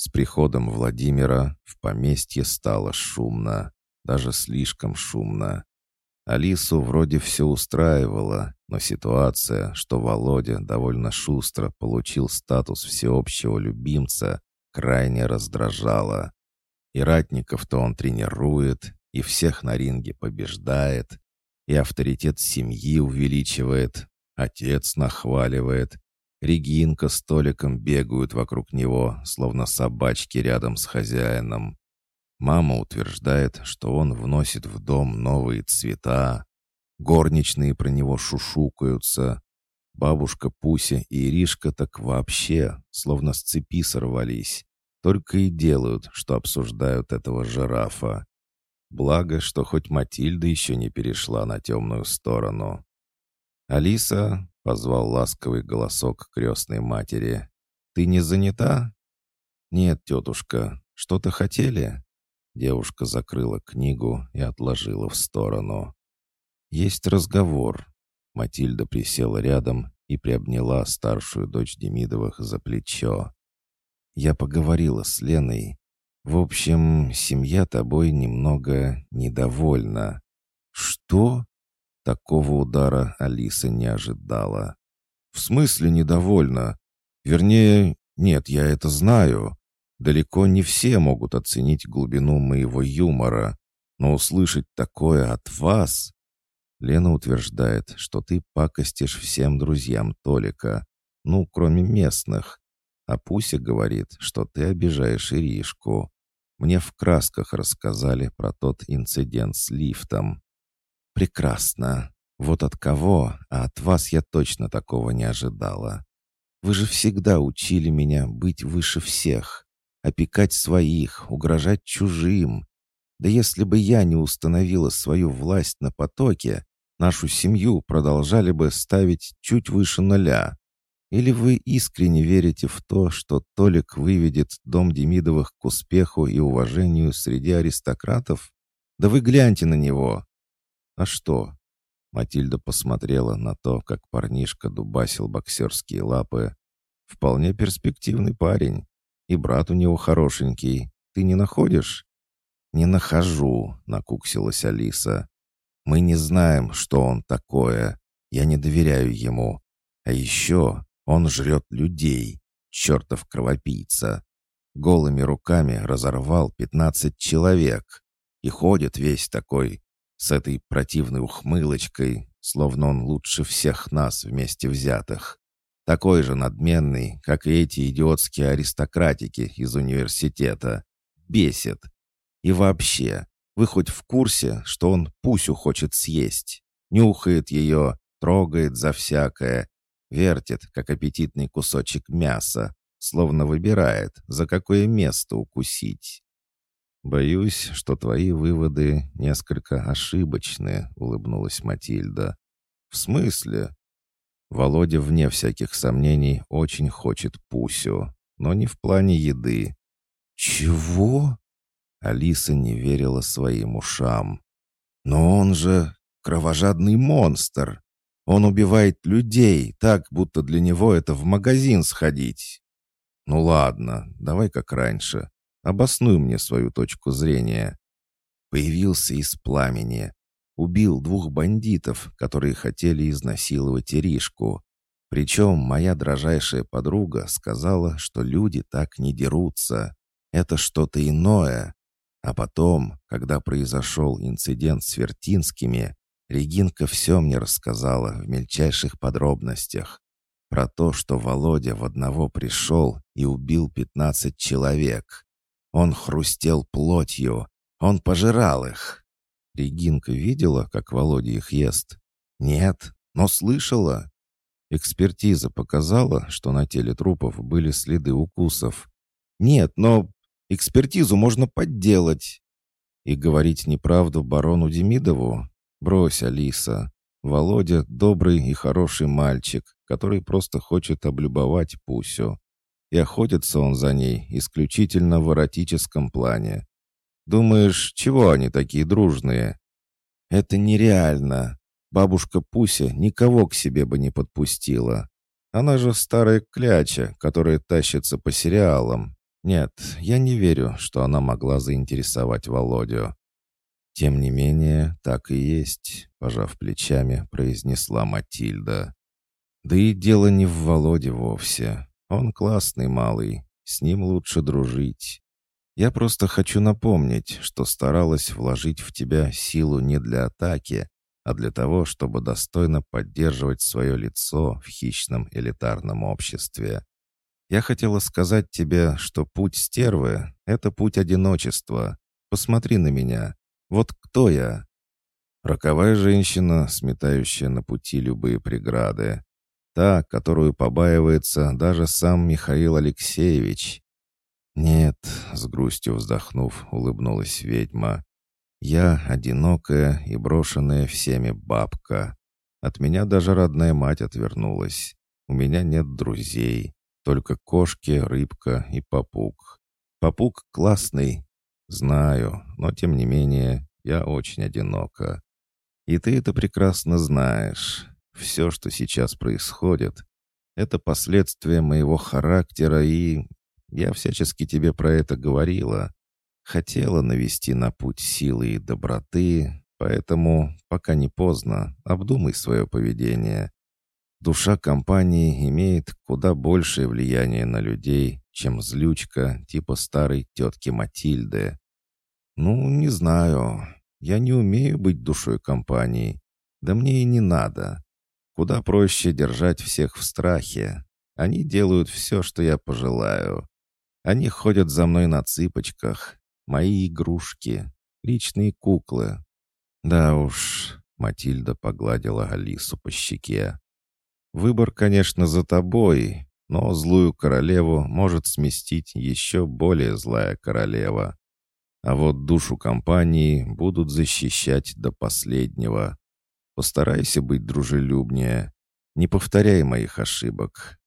С приходом Владимира в поместье стало шумно, даже слишком шумно. Алису вроде все устраивало, но ситуация, что Володя довольно шустро получил статус всеобщего любимца, крайне раздражала. И ратников-то он тренирует, и всех на ринге побеждает, и авторитет семьи увеличивает, отец нахваливает, Регинка с Толиком бегают вокруг него, словно собачки рядом с хозяином. Мама утверждает, что он вносит в дом новые цвета. Горничные про него шушукаются. Бабушка Пуся и Иришка так вообще, словно с цепи сорвались. Только и делают, что обсуждают этого жирафа. Благо, что хоть Матильда еще не перешла на темную сторону. «Алиса», — позвал ласковый голосок крестной матери, — «ты не занята?» «Нет, тетушка, что-то хотели?» Девушка закрыла книгу и отложила в сторону. «Есть разговор». Матильда присела рядом и приобняла старшую дочь Демидовых за плечо. «Я поговорила с Леной. В общем, семья тобой немного недовольна». «Что?» Такого удара Алиса не ожидала. «В смысле недовольна? Вернее, нет, я это знаю. Далеко не все могут оценить глубину моего юмора, но услышать такое от вас... Лена утверждает, что ты пакостишь всем друзьям Толика, ну, кроме местных. А Пуся говорит, что ты обижаешь Иришку. Мне в красках рассказали про тот инцидент с лифтом. Прекрасно. Вот от кого, а от вас я точно такого не ожидала. Вы же всегда учили меня быть выше всех опекать своих, угрожать чужим. Да если бы я не установила свою власть на потоке, нашу семью продолжали бы ставить чуть выше нуля. Или вы искренне верите в то, что Толик выведет дом Демидовых к успеху и уважению среди аристократов? Да вы гляньте на него. А что? Матильда посмотрела на то, как парнишка дубасил боксерские лапы. Вполне перспективный парень. И брат у него хорошенький. Ты не находишь?» «Не нахожу», — накуксилась Алиса. «Мы не знаем, что он такое. Я не доверяю ему. А еще он жрет людей. Чертов кровопийца. Голыми руками разорвал пятнадцать человек. И ходит весь такой, с этой противной ухмылочкой, словно он лучше всех нас вместе взятых. Такой же надменный, как и эти идиотские аристократики из университета. Бесит. И вообще, вы хоть в курсе, что он Пусю хочет съесть? Нюхает ее, трогает за всякое, вертит, как аппетитный кусочек мяса, словно выбирает, за какое место укусить. «Боюсь, что твои выводы несколько ошибочны», — улыбнулась Матильда. «В смысле?» Володя, вне всяких сомнений, очень хочет Пусю, но не в плане еды. «Чего?» Алиса не верила своим ушам. «Но он же кровожадный монстр. Он убивает людей, так, будто для него это в магазин сходить». «Ну ладно, давай как раньше. Обоснуй мне свою точку зрения». Появился из пламени. Убил двух бандитов, которые хотели изнасиловать Иришку. Причем моя дрожайшая подруга сказала, что люди так не дерутся. Это что-то иное. А потом, когда произошел инцидент с Вертинскими, Регинка все мне рассказала в мельчайших подробностях. Про то, что Володя в одного пришел и убил пятнадцать человек. Он хрустел плотью, он пожирал их. Регинка видела, как Володя их ест? Нет, но слышала. Экспертиза показала, что на теле трупов были следы укусов. Нет, но экспертизу можно подделать. И говорить неправду барону Демидову? Брось, Алиса. Володя — добрый и хороший мальчик, который просто хочет облюбовать Пусю. И охотится он за ней исключительно в эротическом плане. Думаешь, чего они такие дружные? Это нереально. Бабушка Пуся никого к себе бы не подпустила. Она же старая кляча, которая тащится по сериалам. Нет, я не верю, что она могла заинтересовать Володю. Тем не менее, так и есть, пожав плечами, произнесла Матильда. Да и дело не в Володе вовсе. Он классный малый, с ним лучше дружить. Я просто хочу напомнить, что старалась вложить в тебя силу не для атаки, а для того, чтобы достойно поддерживать свое лицо в хищном элитарном обществе. Я хотела сказать тебе, что путь стервы — это путь одиночества. Посмотри на меня. Вот кто я? Роковая женщина, сметающая на пути любые преграды. Та, которую побаивается даже сам Михаил Алексеевич. «Нет», — с грустью вздохнув, улыбнулась ведьма. «Я одинокая и брошенная всеми бабка. От меня даже родная мать отвернулась. У меня нет друзей, только кошки, рыбка и попуг. Попуг классный, знаю, но тем не менее я очень одинока. И ты это прекрасно знаешь. Все, что сейчас происходит, это последствия моего характера и я всячески тебе про это говорила. Хотела навести на путь силы и доброты, поэтому, пока не поздно, обдумай свое поведение. Душа компании имеет куда большее влияние на людей, чем злючка типа старой тетки Матильды. Ну, не знаю. Я не умею быть душой компании. Да мне и не надо. Куда проще держать всех в страхе. Они делают все, что я пожелаю. Они ходят за мной на цыпочках. Мои игрушки. Личные куклы. Да уж, Матильда погладила Алису по щеке. Выбор, конечно, за тобой, но злую королеву может сместить еще более злая королева. А вот душу компании будут защищать до последнего. Постарайся быть дружелюбнее. Не повторяй моих ошибок.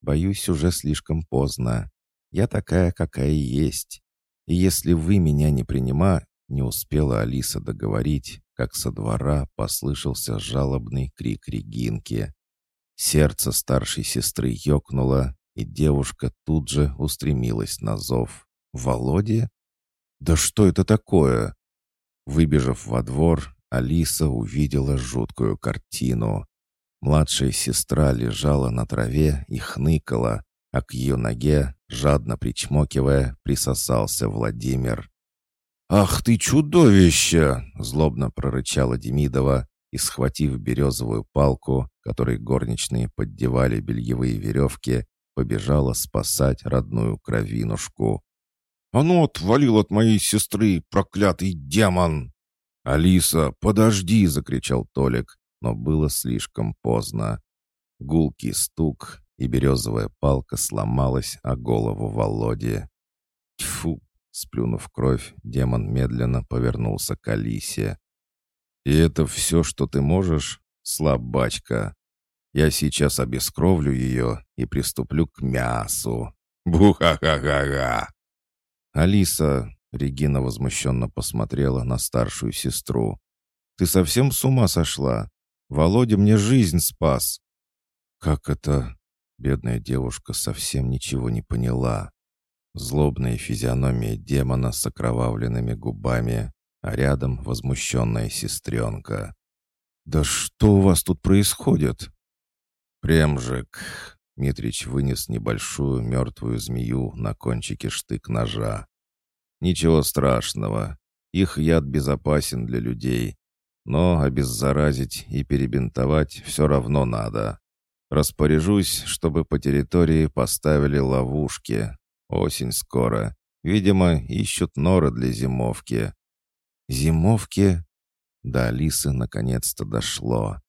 Боюсь, уже слишком поздно. Я такая, какая есть. И если вы меня не принима...» Не успела Алиса договорить, как со двора послышался жалобный крик Регинки. Сердце старшей сестры ёкнуло, и девушка тут же устремилась на зов. «Володя? Да что это такое?» Выбежав во двор, Алиса увидела жуткую картину. Младшая сестра лежала на траве и хныкала, а к ее ноге, жадно причмокивая, присосался Владимир. «Ах ты чудовище!» — злобно прорычала Демидова и, схватив березовую палку, которой горничные поддевали бельевые веревки, побежала спасать родную кровинушку. «А ну, отвалил от моей сестры, проклятый демон!» «Алиса, подожди!» — закричал Толик, но было слишком поздно. Гулкий стук, и березовая палка сломалась о голову Володи. Тьфу! Сплюнув кровь, демон медленно повернулся к Алисе. «И это все, что ты можешь? Слабачка! Я сейчас обескровлю ее и приступлю к мясу! Буха-ха-ха-ха!» «Алиса!» — Регина возмущенно посмотрела на старшую сестру. «Ты совсем с ума сошла? Володя мне жизнь спас!» «Как это?» Бедная девушка совсем ничего не поняла. Злобная физиономия демона с окровавленными губами, а рядом возмущенная сестренка. «Да что у вас тут происходит?» «Премжик!» Митрич вынес небольшую мертвую змею на кончике штык-ножа. «Ничего страшного. Их яд безопасен для людей. Но обеззаразить и перебинтовать все равно надо. Распоряжусь, чтобы по территории поставили ловушки. Осень скоро. Видимо, ищут норы для зимовки. Зимовки? До Алисы наконец-то дошло.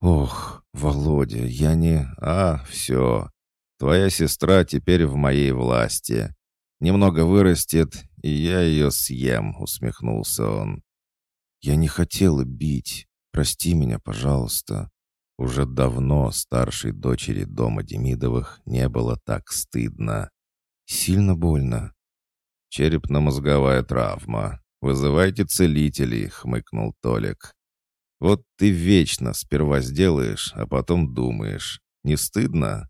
Ох, Володя, я не... А, все. Твоя сестра теперь в моей власти. Немного вырастет, и я ее съем, усмехнулся он. Я не хотела бить. Прости меня, пожалуйста. Уже давно старшей дочери дома Демидовых не было так стыдно. Сильно больно. Черепно-мозговая травма. Вызывайте целителей, хмыкнул Толик. Вот ты вечно сперва сделаешь, а потом думаешь. Не стыдно?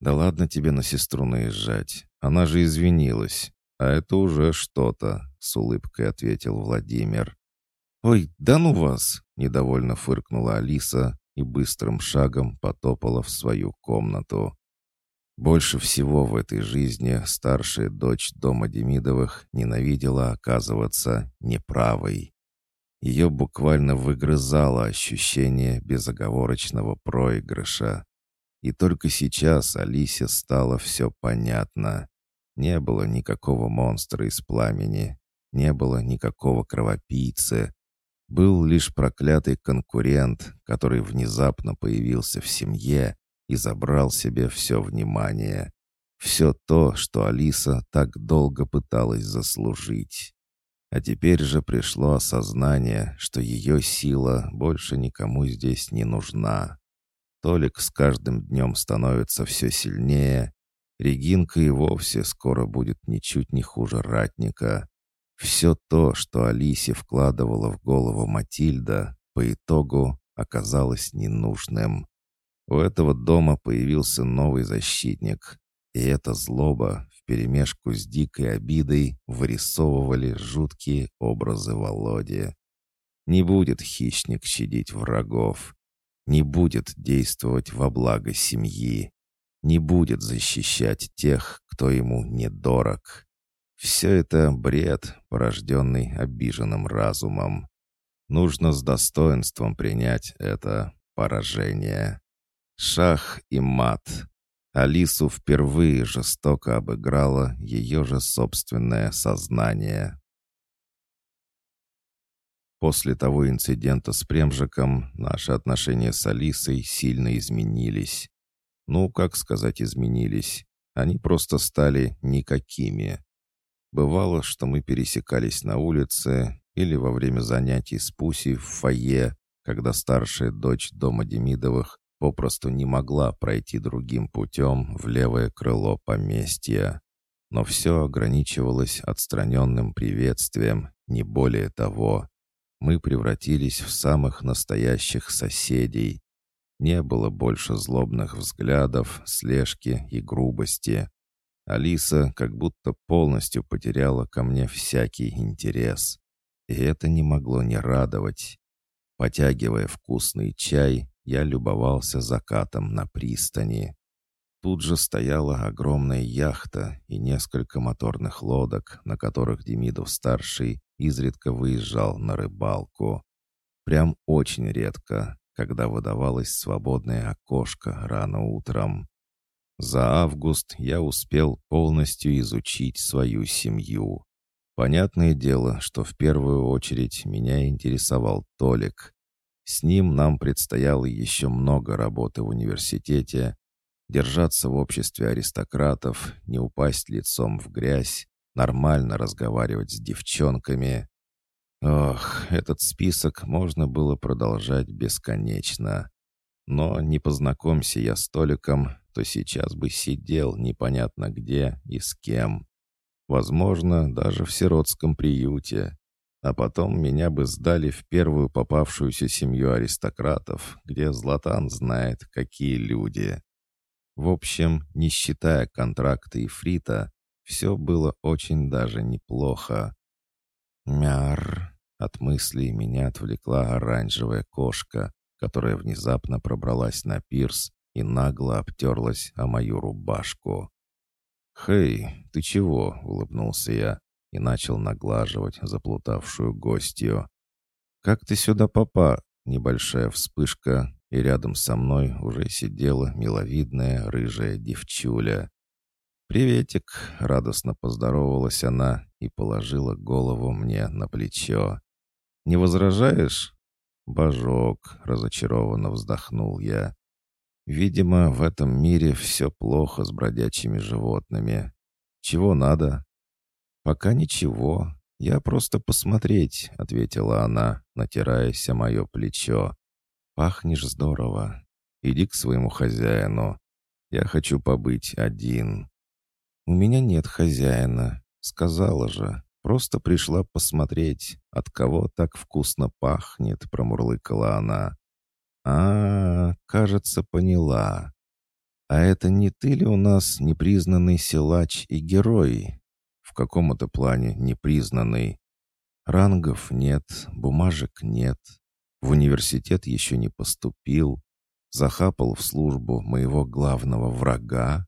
Да ладно тебе на сестру наезжать. Она же извинилась. А это уже что-то», — с улыбкой ответил Владимир. «Ой, да ну вас!» — недовольно фыркнула Алиса и быстрым шагом потопала в свою комнату. Больше всего в этой жизни старшая дочь дома Демидовых ненавидела оказываться неправой. Ее буквально выгрызало ощущение безоговорочного проигрыша. И только сейчас Алисе стало все понятно. Не было никакого монстра из пламени, не было никакого кровопийцы. Был лишь проклятый конкурент, который внезапно появился в семье и забрал себе все внимание. Все то, что Алиса так долго пыталась заслужить. А теперь же пришло осознание, что ее сила больше никому здесь не нужна. Толик с каждым днем становится все сильнее. Регинка и вовсе скоро будет ничуть не хуже ратника. Все то, что Алисе вкладывала в голову Матильда, по итогу оказалось ненужным. У этого дома появился новый защитник, и эта злоба вперемешку с дикой обидой вырисовывали жуткие образы Володи. Не будет хищник щадить врагов, не будет действовать во благо семьи, не будет защищать тех, кто ему недорог. Все это бред, порожденный обиженным разумом. Нужно с достоинством принять это поражение. Шах и мат. Алису впервые жестоко обыграло ее же собственное сознание. После того инцидента с Премжиком наши отношения с Алисой сильно изменились. Ну, как сказать, изменились. Они просто стали никакими. Бывало, что мы пересекались на улице или во время занятий с Пусей в фойе, когда старшая дочь дома Демидовых попросту не могла пройти другим путем в левое крыло поместья. Но все ограничивалось отстраненным приветствием, не более того. Мы превратились в самых настоящих соседей. Не было больше злобных взглядов, слежки и грубости. Алиса как будто полностью потеряла ко мне всякий интерес. И это не могло не радовать. Потягивая вкусный чай, я любовался закатом на пристани. Тут же стояла огромная яхта и несколько моторных лодок, на которых Демидов-старший изредка выезжал на рыбалку. Прям очень редко, когда выдавалось свободное окошко рано утром. За август я успел полностью изучить свою семью. Понятное дело, что в первую очередь меня интересовал Толик. С ним нам предстояло еще много работы в университете, держаться в обществе аристократов, не упасть лицом в грязь, нормально разговаривать с девчонками. Ох, этот список можно было продолжать бесконечно. Но не познакомься я с Толиком, то сейчас бы сидел непонятно где и с кем. Возможно, даже в сиротском приюте. А потом меня бы сдали в первую попавшуюся семью аристократов, где Златан знает, какие люди. В общем, не считая контракта и фрита, все было очень даже неплохо. Мяр. От мыслей меня отвлекла оранжевая кошка, которая внезапно пробралась на пирс и нагло обтерлась о мою рубашку. «Хей, ты чего?» — улыбнулся я и начал наглаживать заплутавшую гостью. «Как ты сюда попа?» Небольшая вспышка, и рядом со мной уже сидела миловидная рыжая девчуля. «Приветик!» — радостно поздоровалась она и положила голову мне на плечо. «Не возражаешь?» «Божок!» — разочарованно вздохнул я. «Видимо, в этом мире все плохо с бродячими животными. Чего надо?» «Пока ничего. Я просто посмотреть», — ответила она, натираясь о мое плечо. «Пахнешь здорово. Иди к своему хозяину. Я хочу побыть один». «У меня нет хозяина», — сказала же. «Просто пришла посмотреть, от кого так вкусно пахнет», — промурлыкала она. а, -а, кажется, поняла. «А это не ты ли у нас непризнанный силач и герой?» «В каком это плане непризнанный?» «Рангов нет, бумажек нет, в университет еще не поступил, захапал в службу моего главного врага,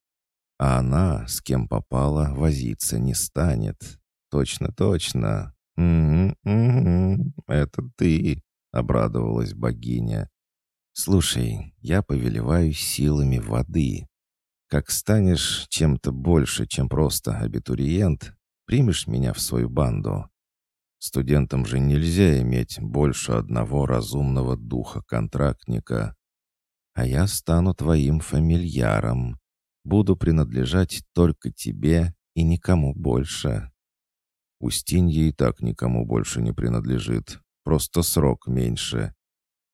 а она, с кем попала, возиться не станет. Точно, точно. «Угу, угу, это ты», — обрадовалась богиня. «Слушай, я повелеваю силами воды. Как станешь чем-то больше, чем просто абитуриент, примешь меня в свою банду. Студентам же нельзя иметь больше одного разумного духа-контрактника. А я стану твоим фамильяром. Буду принадлежать только тебе и никому больше. Устинья и так никому больше не принадлежит. Просто срок меньше.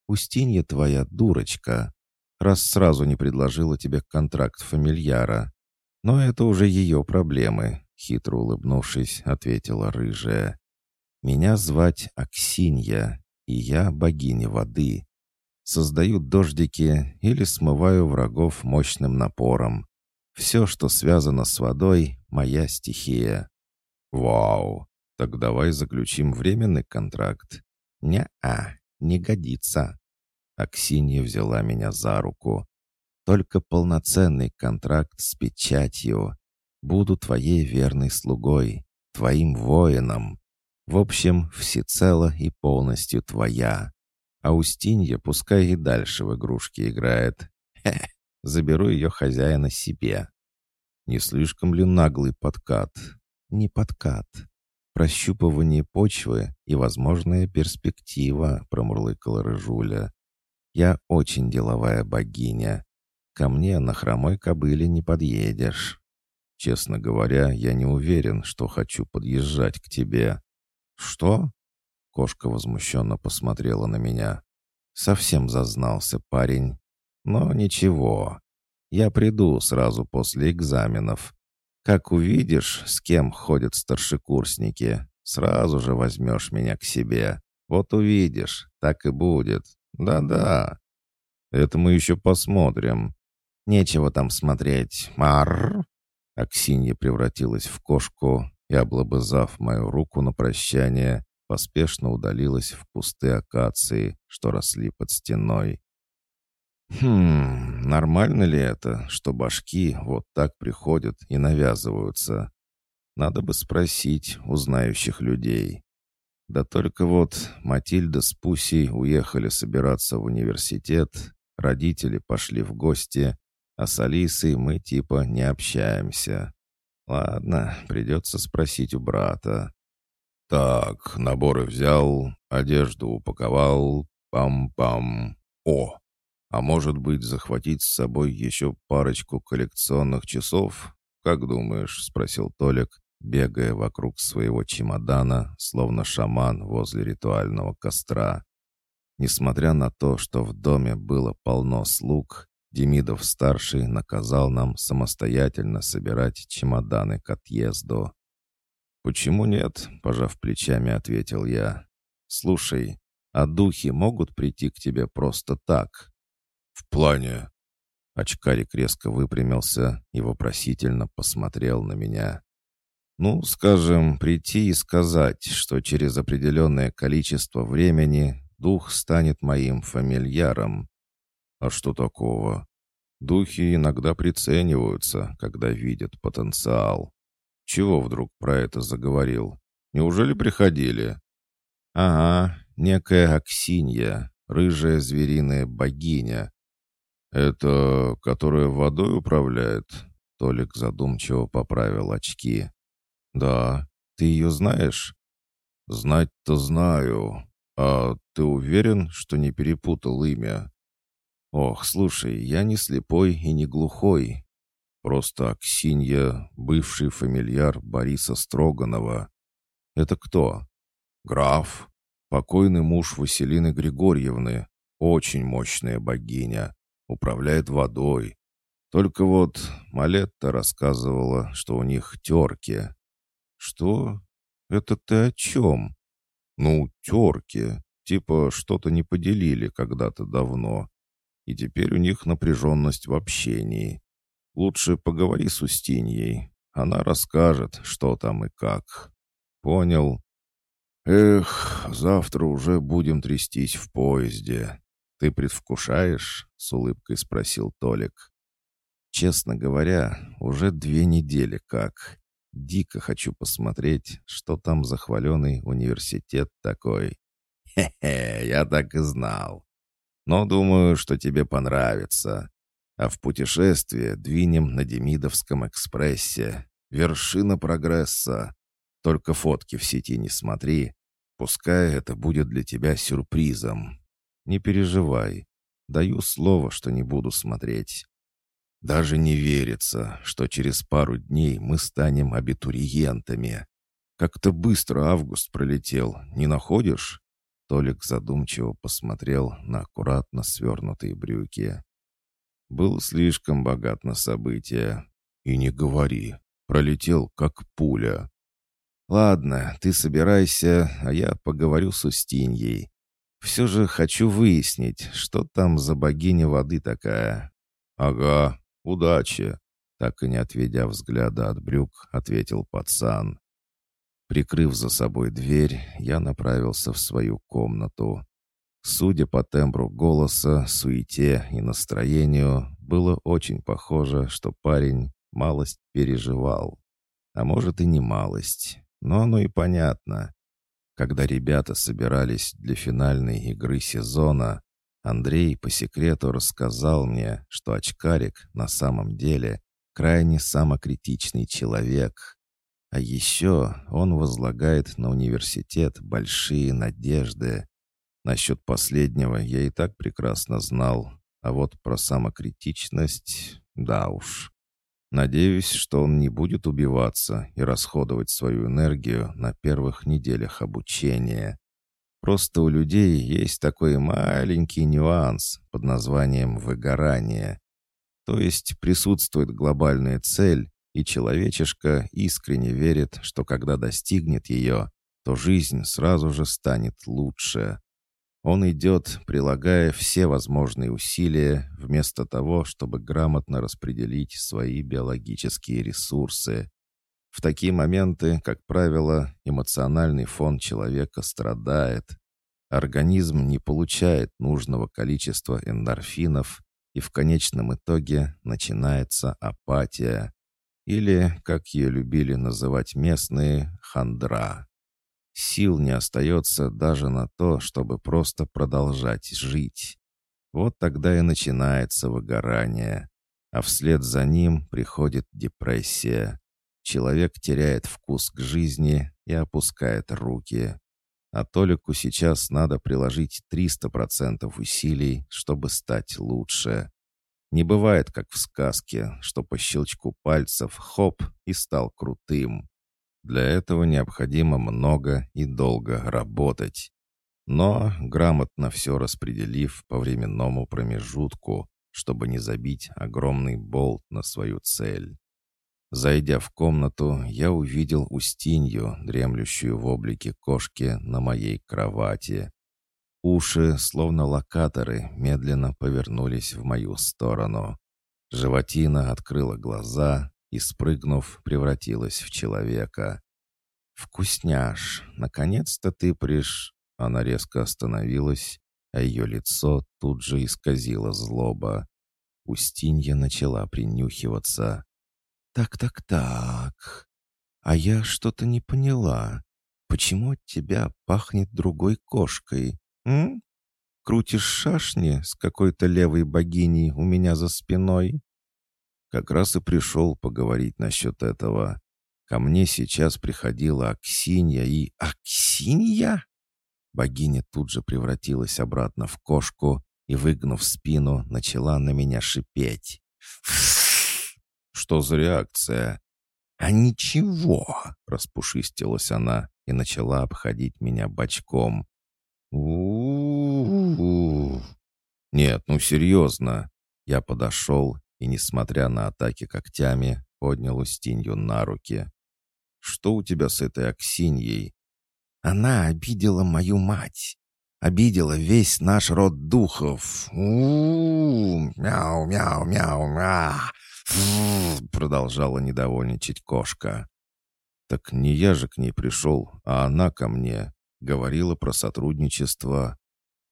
Устинья твоя дурочка, раз сразу не предложила тебе контракт фамильяра. Но это уже ее проблемы, хитро улыбнувшись, ответила рыжая. Меня звать Аксинья, и я богиня воды. Создаю дождики или смываю врагов мощным напором. Все, что связано с водой, моя стихия. Вау! Так давай заключим временный контракт. Не-а, не годится. Аксинья взяла меня за руку. Только полноценный контракт с печатью. Буду твоей верной слугой, твоим воином. В общем, всецело и полностью твоя. А Устинья пускай и дальше в игрушки играет. Хе, заберу ее хозяина себе. Не слишком ли наглый подкат? Не подкат. Прощупывание почвы и возможная перспектива, промурлыкала Рыжуля. Я очень деловая богиня. Ко мне на хромой кобыле не подъедешь. Честно говоря, я не уверен, что хочу подъезжать к тебе. «Что?» Кошка возмущенно посмотрела на меня. Совсем зазнался парень. «Но ничего. Я приду сразу после экзаменов. Как увидишь, с кем ходят старшекурсники, сразу же возьмешь меня к себе. Вот увидишь, так и будет. Да-да. Это мы еще посмотрим. Нечего там смотреть. Мар. Аксинья превратилась в кошку и, облобызав мою руку на прощание, поспешно удалилась в кусты акации, что росли под стеной. Хм, нормально ли это, что башки вот так приходят и навязываются? Надо бы спросить у людей. Да только вот Матильда с Пусей уехали собираться в университет, родители пошли в гости, а с Алисой мы типа не общаемся. Ладно, придется спросить у брата. Так, наборы взял, одежду упаковал, пам-пам. О, а может быть захватить с собой еще парочку коллекционных часов? Как думаешь, спросил Толик, бегая вокруг своего чемодана, словно шаман возле ритуального костра. Несмотря на то, что в доме было полно слуг, Демидов-старший наказал нам самостоятельно собирать чемоданы к отъезду. «Почему нет?» — пожав плечами, ответил я. «Слушай, а духи могут прийти к тебе просто так?» «В плане?» Очкарик резко выпрямился и вопросительно посмотрел на меня. «Ну, скажем, прийти и сказать, что через определенное количество времени дух станет моим фамильяром, а что такого? Духи иногда прицениваются, когда видят потенциал. Чего вдруг про это заговорил? Неужели приходили? Ага, некая Аксинья, рыжая звериная богиня. Это которая водой управляет? Толик задумчиво поправил очки. Да, ты ее знаешь? Знать-то знаю. А ты уверен, что не перепутал имя? «Ох, слушай, я не слепой и не глухой. Просто Аксинья, бывший фамильяр Бориса Строганова. Это кто? Граф, покойный муж Василины Григорьевны, очень мощная богиня, управляет водой. Только вот Малетта рассказывала, что у них терки. Что? Это ты о чем? Ну, терки. Типа что-то не поделили когда-то давно и теперь у них напряженность в общении. Лучше поговори с Устиньей. Она расскажет, что там и как. Понял. Эх, завтра уже будем трястись в поезде. Ты предвкушаешь? С улыбкой спросил Толик. Честно говоря, уже две недели как. Дико хочу посмотреть, что там за хваленый университет такой. Хе-хе, я так и знал. Но думаю, что тебе понравится. А в путешествие двинем на Демидовском экспрессе. Вершина прогресса. Только фотки в сети не смотри. Пускай это будет для тебя сюрпризом. Не переживай. Даю слово, что не буду смотреть. Даже не верится, что через пару дней мы станем абитуриентами. Как-то быстро август пролетел, не находишь? Толик задумчиво посмотрел на аккуратно свернутые брюки. Был слишком богат на события. И не говори, пролетел как пуля. Ладно, ты собирайся, а я поговорю с Устиньей. Все же хочу выяснить, что там за богиня воды такая. Ага, удачи. Так и не отведя взгляда от брюк, ответил пацан. Прикрыв за собой дверь, я направился в свою комнату. Судя по тембру голоса, суете и настроению, было очень похоже, что парень малость переживал. А может и не малость, но оно и понятно. Когда ребята собирались для финальной игры сезона, Андрей по секрету рассказал мне, что очкарик на самом деле крайне самокритичный человек. А еще он возлагает на университет большие надежды. Насчет последнего я и так прекрасно знал, а вот про самокритичность, да уж. Надеюсь, что он не будет убиваться и расходовать свою энергию на первых неделях обучения. Просто у людей есть такой маленький нюанс под названием выгорание. То есть присутствует глобальная цель, и человечишка искренне верит, что когда достигнет ее, то жизнь сразу же станет лучше. Он идет, прилагая все возможные усилия, вместо того, чтобы грамотно распределить свои биологические ресурсы. В такие моменты, как правило, эмоциональный фон человека страдает. Организм не получает нужного количества эндорфинов, и в конечном итоге начинается апатия. Или, как ее любили называть местные, хандра. Сил не остается даже на то, чтобы просто продолжать жить. Вот тогда и начинается выгорание. А вслед за ним приходит депрессия. Человек теряет вкус к жизни и опускает руки. А Толику сейчас надо приложить 300% усилий, чтобы стать лучше. Не бывает, как в сказке, что по щелчку пальцев хоп и стал крутым. Для этого необходимо много и долго работать. Но, грамотно все распределив по временному промежутку, чтобы не забить огромный болт на свою цель. Зайдя в комнату, я увидел Устинью, дремлющую в облике кошки на моей кровати. Уши, словно локаторы, медленно повернулись в мою сторону. Животина открыла глаза, и, спрыгнув, превратилась в человека. «Вкусняш! Наконец-то ты приш...» Она резко остановилась, а ее лицо тут же исказило злоба. Устинья начала принюхиваться. «Так-так-так. А я что-то не поняла. Почему от тебя пахнет другой кошкой? М? Крутишь шашни с какой-то левой богиней у меня за спиной?» Как раз и пришел поговорить насчет этого. Ко мне сейчас приходила Аксинья и... Аксинья? Богиня тут же превратилась обратно в кошку и, выгнув спину, начала на меня шипеть. Что за реакция? А ничего, распушистилась она и начала обходить меня бочком. У-у-у. Нет, ну серьезно. Я подошел и, несмотря на атаки когтями, поднял Устинью на руки. «Что у тебя с этой Аксиньей?» «Она обидела мою мать. Обидела весь наш род духов. У-у-у! Мяу, мяу, мяу, мяу!» продолжала недовольничать кошка. «Так не я же к ней пришел, а она ко мне. Говорила про сотрудничество».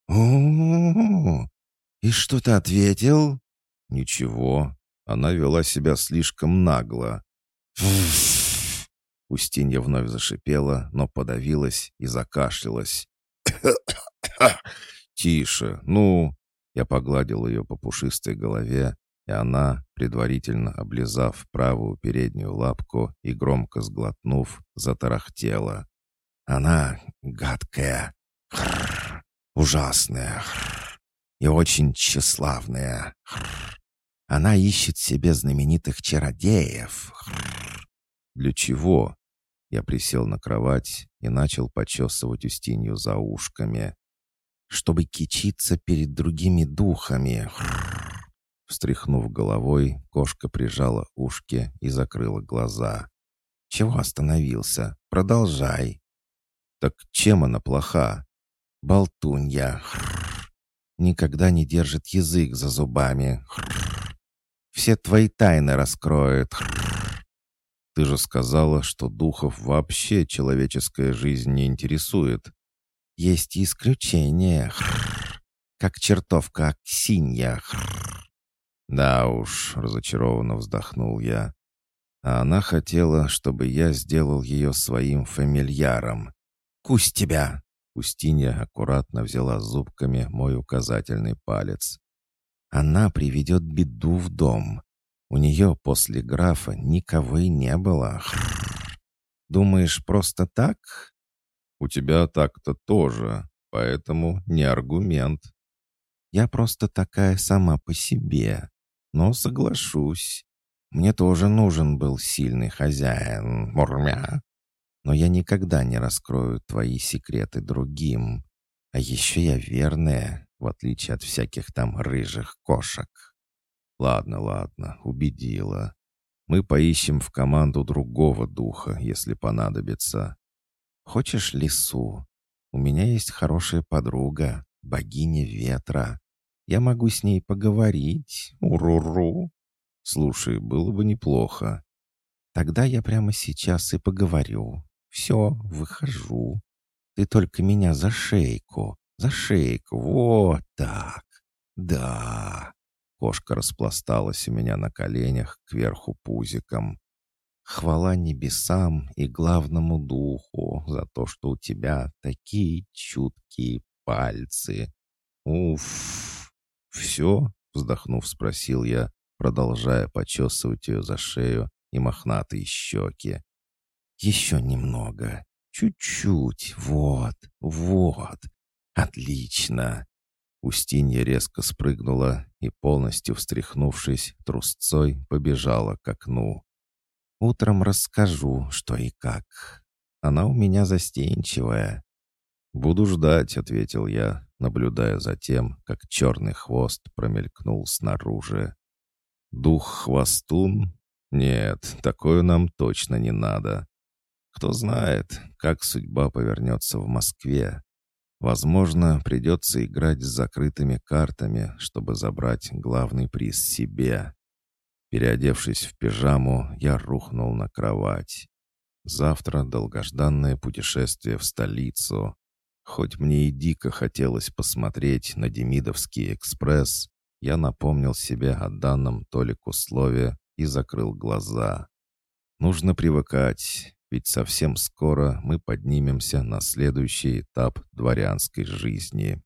«О-о-о! И что ты ответил?» «Ничего. Она вела себя слишком нагло». Устинья вновь зашипела, но подавилась и закашлялась. «Тише, ну!» Я погладил ее по пушистой голове, и она, предварительно облизав правую переднюю лапку и громко сглотнув, затарахтела. «Она гадкая, хрр, ужасная хрр, и очень тщеславная. Хрр. Она ищет себе знаменитых чародеев. Для чего? Я присел на кровать и начал почесывать Устинью за ушками. Чтобы кичиться перед другими духами. Встряхнув головой, кошка прижала ушки и закрыла глаза. «Чего остановился? Продолжай». «Так чем она плоха?» «Болтунья. Никогда не держит язык за зубами. Все твои тайны раскроет. Ты же сказала, что духов вообще человеческая жизнь не интересует. Есть исключения, как чертовка Аксинья. Да уж, разочарованно вздохнул я. А она хотела, чтобы я сделал ее своим фамильяром. «Кусь тебя!» Устинья аккуратно взяла зубками мой указательный палец. «Она приведет беду в дом. У нее после графа никого и не было. Думаешь, просто так? У тебя так-то тоже, поэтому не аргумент. Я просто такая сама по себе. Но соглашусь. Мне тоже нужен был сильный хозяин, мурмя. Но я никогда не раскрою твои секреты другим. А еще я верная, в отличие от всяких там рыжих кошек. «Ладно, ладно, убедила. Мы поищем в команду другого духа, если понадобится. Хочешь лесу? У меня есть хорошая подруга, богиня ветра. Я могу с ней поговорить. Уруру. Слушай, было бы неплохо. Тогда я прямо сейчас и поговорю. Все, выхожу. Ты только меня за шейку, за шейку, вот так. Да. Кошка распласталась у меня на коленях кверху пузиком. Хвала небесам и главному духу за то, что у тебя такие чуткие пальцы. Уф! Все? Вздохнув, спросил я, продолжая почесывать ее за шею и мохнатые щеки. Еще немного. Чуть-чуть. Вот, вот. Отлично. Устинья резко спрыгнула и, полностью встряхнувшись, трусцой побежала к окну. «Утром расскажу, что и как. Она у меня застенчивая». «Буду ждать», — ответил я, наблюдая за тем, как черный хвост промелькнул снаружи. «Дух-хвостун? Нет, такое нам точно не надо. Кто знает, как судьба повернется в Москве. Возможно, придется играть с закрытыми картами, чтобы забрать главный приз себе. Переодевшись в пижаму, я рухнул на кровать. Завтра долгожданное путешествие в столицу. Хоть мне и дико хотелось посмотреть на Демидовский экспресс, я напомнил себе о данном Толику слове и закрыл глаза. Нужно привыкать, ведь совсем скоро мы поднимемся на следующий этап дворянской жизни.